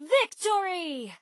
Victory!